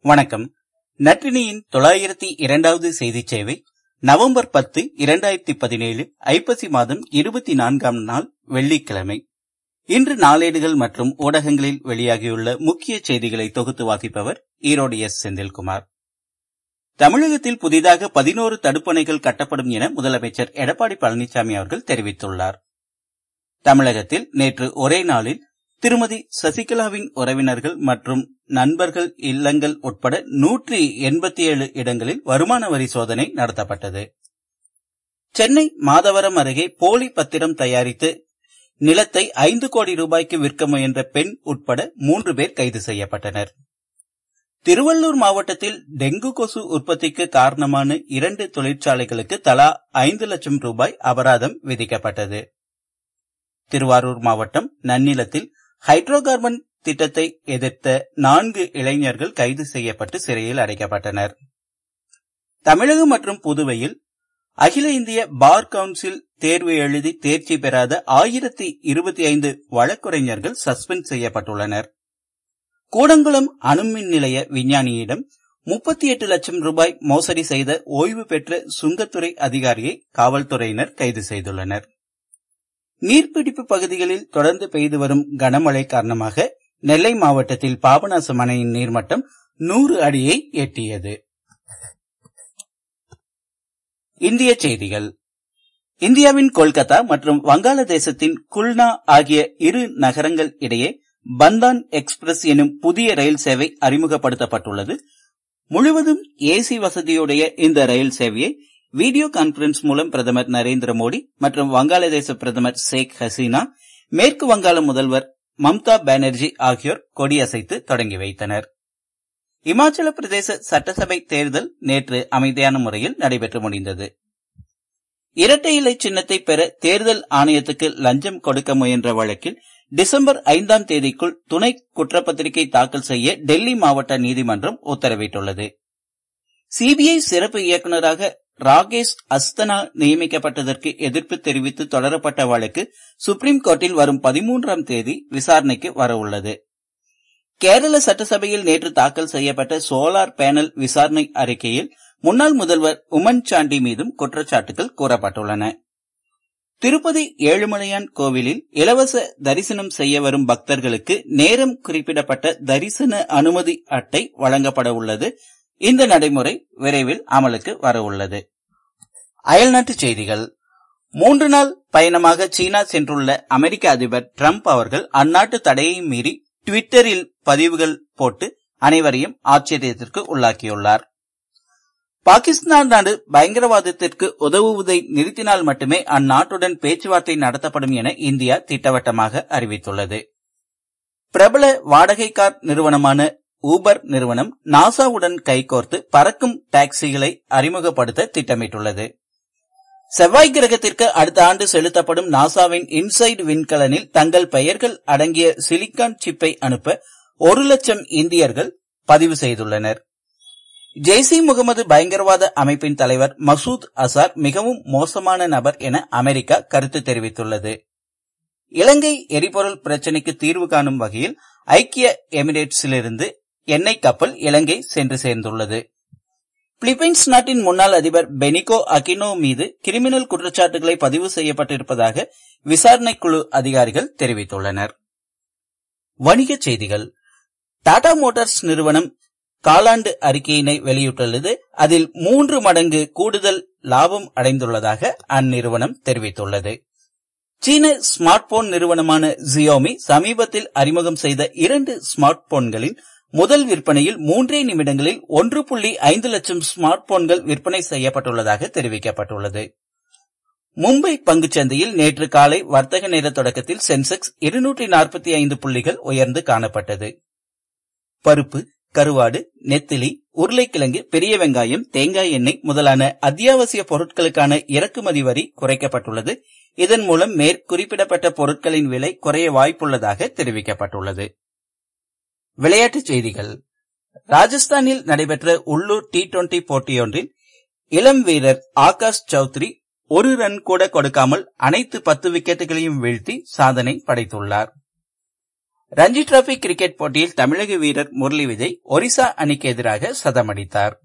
வணக்கம். நற்றினியின் தொள்ளாயிரத்தி இரண்டாவது செய்திச் சேவை நவம்பர் பத்து இரண்டாயிரத்தி பதினேழு ஐப்பசி மாதம் இருபத்தி நான்காம் நாள் வெள்ளிக்கிழமை. இன்று நாளேடுகள் மற்றும் ஊடகங்களில் வெளியாகியுள்ள முக்கிய செய்திகளை தொகுத்து வாசிப்பவர் ஈரோடு எஸ். செந்தில்குமார். தமிழகத்தில் புதிதாக பதினோரு தடுப்பணைகள் கட்டப்படும் என முதலமைச்சர் எடப்பாடி பழனிசாமி அவர்கள் தெரிவித்துள்ளார். தமிழகத்தில் நேற்று ஒரே நாளில் திருமதி சசிகலாவின் உறவினர்கள் மற்றும் நண்பர்கள் இல்லங்கள் உட்பட நூற்றி எண்பத்தி ஏழு இடங்களில் வருமான வரி சோதனை நடத்தப்பட்டது. சென்னை மாதவரம் அருகே போலி பத்திரம் தயாரித்து நிலத்தை ஐந்து கோடி ரூபாய்க்கு விற்க முயன்ற பெண் உட்பட மூன்று பேர் கைது செய்யப்பட்டனர். திருவள்ளூர் மாவட்டத்தில் டெங்கு கொசு உற்பத்திக்கு காரணமான இரண்டு தொழிற்சாலைகளுக்கு தலா ஐந்து லட்சம் ரூபாய் அபராதம் விதிக்கப்பட்டது. திருவாரூர் மாவட்டம் நன்னிலத்தில் ஹைட்ரோ கார்பன் திட்டத்தை எதிர்த்த நான்கு இளைஞர்கள் கைது செய்யப்பட்டு சிறையில் அடைக்கப்பட்டனர். தமிழகம் மற்றும் புதுவையில் அகில இந்திய பார் கவுன்சில் தேர்வு எழுதி தேர்ச்சி பெறாத ஆயிரத்தி இருபத்தி ஐந்து வழக்குரைஞர்கள் சஸ்பெண்ட் செய்யப்பட்டுள்ளனர். கூடங்குளம் அணுமின் நிலைய விஞ்ஞானியிடம் முப்பத்தி எட்டு லட்சம் ரூபாய் மோசடி செய்த ஓய்வு பெற்ற சுங்கத்துறை அதிகாரியை காவல்துறையினர் கைது செய்துள்ளனர். நீர்பிடிப்பு பகுதிகளில் தொடர்ந்து பெய்து வரும் கனமழை காரணமாக நெல்லை மாவட்டத்தில் பாபநாசம் அணையின் நீர்மட்டம் நூறு அடியை எட்டியது. இந்திய செய்திகள். இந்தியாவின் கொல்கத்தா மற்றும் வங்காளதேசத்தின் குல்னா ஆகிய இரு நகரங்கள் இடையே பந்தான் எக்ஸ்பிரஸ் எனும் புதிய ரயில் சேவை அறிமுகப்படுத்தப்பட்டுள்ளது. முழுவதும் ஏசி வசதியுடைய இந்த ரயில் சேவையை வீடியோ கான்பரன்ஸ் மூலம் பிரதமர் நரேந்திர மோடி மற்றும் வங்காளதேச பிரதமர் ஷேக் ஹசீனா மேற்கு வங்காள முதல்வர் மம்தா பானர்ஜி ஆகியோர் கொடியசைத்து தொடங்கி வைத்தனர். இமாச்சல பிரதேச சட்டசபை தேர்தல் நேற்று அமைதியான முறையில் நடைபெற்று முடிந்தது. இரட்டை இலை சின்னத்தை பெற தேர்தல் ஆணையத்துக்கு லஞ்சம் கொடுக்க முயன்ற வழக்கில் டிசம்பர் ஐந்தாம் தேதிக்குள் துணை குற்றப்பத்திரிகை தாக்கல் செய்ய டெல்லி மாவட்ட நீதிமன்றம் உத்தரவிட்டுள்ளது. சிபிஐ சிறப்பு இயக்குநராக ராகேஷ் அஸ்தனா நியமிக்கப்பட்டதற்கு எதிர்ப்பு தெரிவித்து தொடரப்பட்ட வழக்கு சுப்ரீம் கோர்ட்டில் வரும் பதிமூன்றாம் தேதி விசாரணைக்கு வரவுள்ளது. கேரள சட்டசபையில் நேற்று தாக்கல் செய்யப்பட்ட சோலார் பேனல் விசாரணை அறிக்கையில் முன்னாள் முதல்வர் உமன் சாண்டி மீதும் குற்றச்சாட்டுகள் கூறப்பட்டுள்ளன. திருப்பதி ஏழுமலையான் கோவிலில் இலவச தரிசனம் செய்ய வரும் பக்தர்களுக்கு நேரம் குறிப்பிடப்பட்ட தரிசன அனுமதி அட்டை வழங்கப்பட உள்ளது இந்த நடைமுறை விரைவில் அமலுக்கு வரவுள்ளது அயல்நாட்டு செய்திகள். மூன்று நாள் பயணமாக சீனா சென்றுள்ள அமெரிக்க அதிபர் டிரம்ப் அவர்கள் அந்நாட்டு தடையை மீறி டுவிட்டரில் பதிவுகள் போட்டு அனைவரையும் ஆச்சரியத்திற்கு உள்ளாக்கியுள்ளார். பாகிஸ்தான் நாடு பயங்கரவாதத்திற்கு உதவுவதை நிறுத்தினால் மட்டுமே அந்நாட்டுடன் பேச்சுவார்த்தை நடத்தப்படும் என இந்தியா திட்டவட்டமாக அறிவித்துள்ளது. பிரபல வாடகை கார் நிறுவனமான ஊபர் நிறுவனம் நாசாவுடன் கைகோர்த்து பறக்கும் டாக்ஸிகளை அறிமுகப்படுத்த திட்டமிட்டுள்ளது. செவ்வாய் கிரகத்திற்கு அடுத்த ஆண்டு செலுத்தப்படும் நாசாவின் இன்சைடு விண்கலனில் தங்கள் பெயர்கள் அடங்கிய சிலிக்கான் சிப்பை அனுப்ப ஒரு லட்சம் இந்தியர்கள் பதிவு செய்துள்ளனர். ஜெய்சி முகமது பயங்கரவாத அமைப்பின் தலைவர் மசூத் அசார் மிகவும் மோசமான நபர் என அமெரிக்கா கருத்து தெரிவித்துள்ளது. இலங்கை எரிபொருள் பிரச்சினைக்கு தீர்வு காணும் வகையில் ஐக்கிய எமிரேட்ஸிலிருந்து எண்ணெய் கப்பல் இலங்கை சென்று சேர்ந்துள்ளது. பிலிப்பைன்ஸ் நாட்டின் முன்னாள் அதிபர் பெனிகோ அகினோ மீது கிரிமினல் குற்றச்சாட்டுகளை பதிவு செய்யப்பட்டிருப்பதாக விசாரணை குழு அதிகாரிகள் தெரிவித்துள்ளனர். வணிகச் செய்திகள். டாடா மோட்டார்ஸ் நிறுவனம் காலாண்டு அறிக்கையினை வெளியிட்டுள்ளது. அதில் மூன்று மடங்கு கூடுதல் லாபம் அடைந்துள்ளதாக அந்நிறுவனம் தெரிவித்துள்ளது. சீன ஸ்மார்ட் போன் நிறுவனமான ஜியோமி சமீபத்தில் அறிமுகம் செய்த இரண்டு ஸ்மார்ட் போன்களின் முதல் விற்பனையில் மூன்றே நிமிடங்களில் ஒன்று புள்ளி ஐந்து லட்சம் ஸ்மார்ட் போன்கள் விற்பனை செய்யப்பட்டுள்ளதாக தெரிவிக்கப்பட்டுள்ளது. மும்பை பங்குச்சந்தையில் நேற்று காலை வர்த்தக நேர தொடக்கத்தில் சென்செக்ஸ் இருநூற்றி நாற்பத்தி ஐந்து புள்ளிகள் உயர்ந்து காணப்பட்டது. பருப்பு கருவாடு நெத்திலி உருளைக்கிழங்கு பெரிய வெங்காயம் தேங்காய் எண்ணெய் முதலான அத்தியாவசிய பொருட்களுக்கான இறக்குமதி வரி குறைக்கப்பட்டுள்ளது. இதன் மூலம் மேற்குறிப்பிடப்பட்ட பொருட்களின் விலை குறைய வாய்ப்புள்ளதாக தெரிவிக்கப்பட்டுள்ளது. விளையாட்டுச் செய்திகள். ராஜஸ்தானில் நடைபெற்ற உள்ளூர் டி டுவெண்டி போட்டியொன்றில் இளம் வீரர் ஆகாஷ் சௌத்ரி ஒரு ரன் கூட கொடுக்காமல் அனைத்து பத்து விக்கெட்டுகளையும் வீழ்த்தி சாதனை படைத்துள்ளார். ரஞ்சி டிராபி கிரிக்கெட் போட்டியில் தமிழக வீரர் முரளி விஜய் ஒரிசா அணிக்கு எதிராக சதமடித்தார்.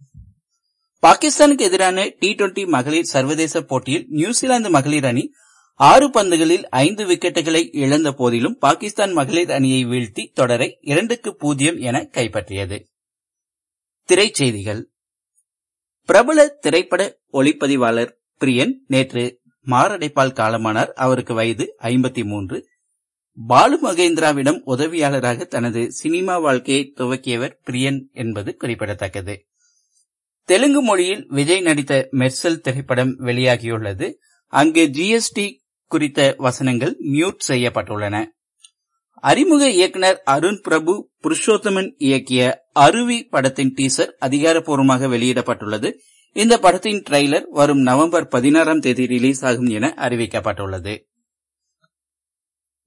பாகிஸ்தானுக்கு எதிரான டி டுவெண்டி மகளிர் சர்வதேச போட்டியில் நியூசிலாந்து மகளிர் அணி ஆறு பந்துகளில் ஐந்து விக்கெட்டுகளை இழந்த போதிலும் பாகிஸ்தான் மகளிர் அணியை வீழ்த்தி தொடரை இரண்டுக்கு பூஜ்ஜியம் என கைப்பற்றியது. திரைச்செய்திகள். பிரபல திரைப்பட ஒளிப்பதிவாளர் பிரியன் நேற்று மாரடைப்பால் காலமானார். அவருக்கு வயது ஐம்பத்தி மூன்று பாலு மகேந்திராவிடம் உதவியாளராக தனது சினிமா வாழ்க்கையை துவக்கியவர் பிரியன் என்பது குறிப்பிடத்தக்கது. தெலுங்கு மொழியில் விஜய் நடித்த மெர்சல் திரைப்படம் வெளியாகியுள்ளது. அங்கு ஜிஎஸ்டி குறித்த வசனங்கள் மியூட் செய்யப்பட்டுள்ளன. அறிமுக இயக்குனர் அருண் பிரபு புருஷோத்தமன் இயக்கிய அருவி படத்தின் டீசர் அதிகாரப்பூர்வமாக வெளியிடப்பட்டுள்ளது. இந்த படத்தின் ட்ரெய்லர் வரும் நவம்பர் பதினாறாம் தேதி ரிலீஸ் ஆகும் என அறிவிக்கப்பட்டுள்ளது.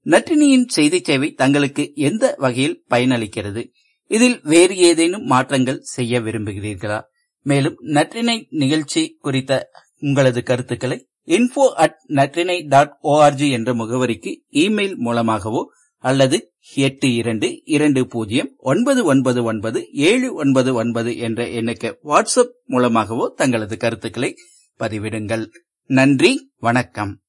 நற்றினியின் செய்தி சேவை தங்களுக்கு எந்த வகையில் பயனளிக்கிறது? இதில் வேறு ஏதேனும் மாற்றங்கள் செய்ய விரும்புகிறீர்களா? மேலும் நற்றினை நிகழ்ச்சி குறித்த உங்களது கருத்துக்களை info at Natrinai dot O R G என்ற முகவரிக்கு இமெயில் மூலமாகவோ அல்லது எட்டு இரண்டு இரண்டு பூஜ்ஜியம் ஒன்பது ஒன்பது ஒன்பது ஏழு ஒன்பது ஒன்பது என்ற எண்ணுக்கு வாட்ஸ்அப் மூலமாகவோ தங்களது கருத்துக்களை பதிவிடுங்கள். நன்றி வணக்கம்.